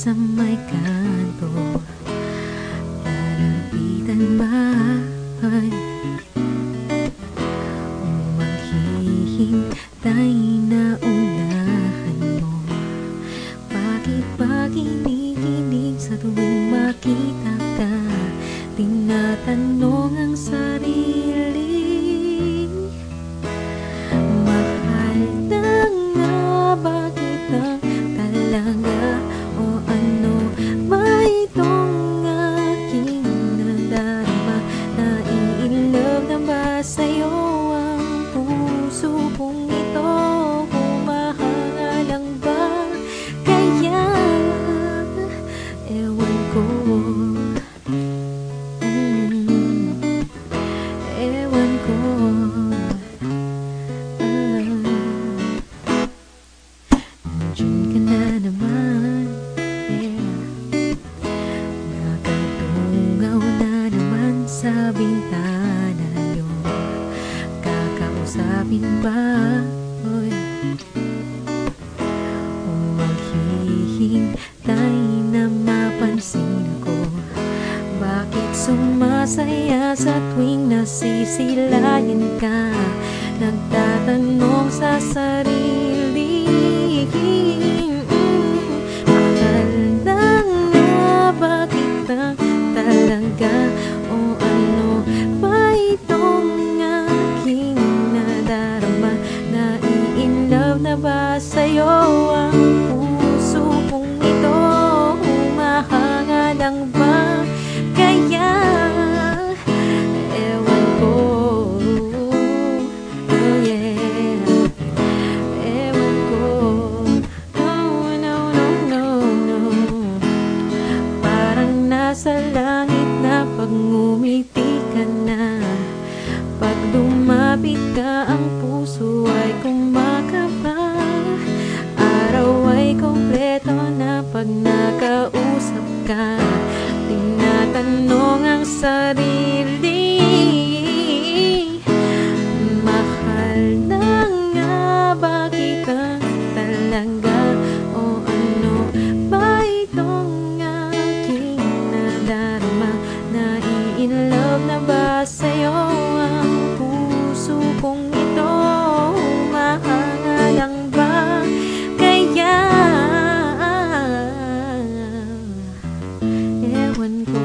sa may kanto. Lalapitan ba? Ay Maghihintay mo. Bakit ba kinikinig sa tuwing makita ka. Tinatanong ang sarili Ewan ko Ah, ka na naman yeah. Nakatungaw na naman sa bintana nyo Kakausapin ba? Oy. O sumasaya sa tuwing nasisilayan ka. Nagtatanong sa sarili Mahal na nga ba kita? Talaga? O ano ba itong aking nadarama? Nai-inlove na ba sa'yo Nasa langit na pag ngumiti ka na. Pag lumapit ka ang puso ay kumakaba Araw ay kompleto na pag nakausap ka. Tinatanong ang sarili Nai-inlove na ba sa'yo ang puso kong ito? Humahangalang ba kaya? Ewan ko